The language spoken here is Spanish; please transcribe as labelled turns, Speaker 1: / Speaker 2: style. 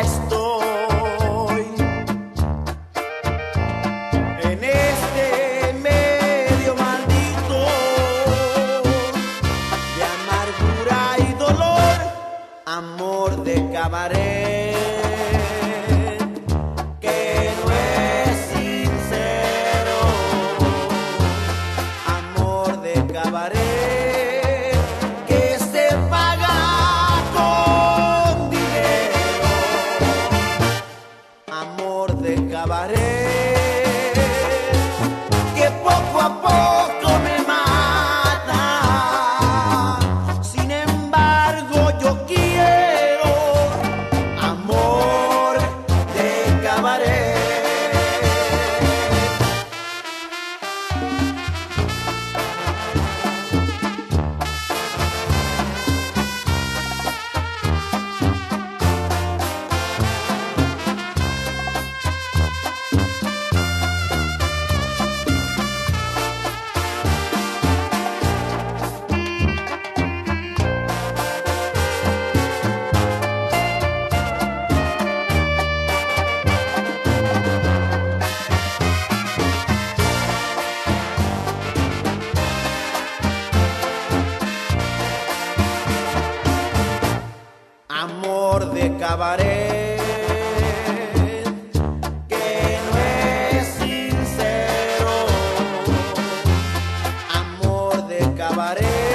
Speaker 1: estoy. En este medio maldito de amargura y dolor, amor de cabaret. que no es sincero Amor de Cabaret. sua porta. amor de cabaret. Que no es sincero, amor de cabaret.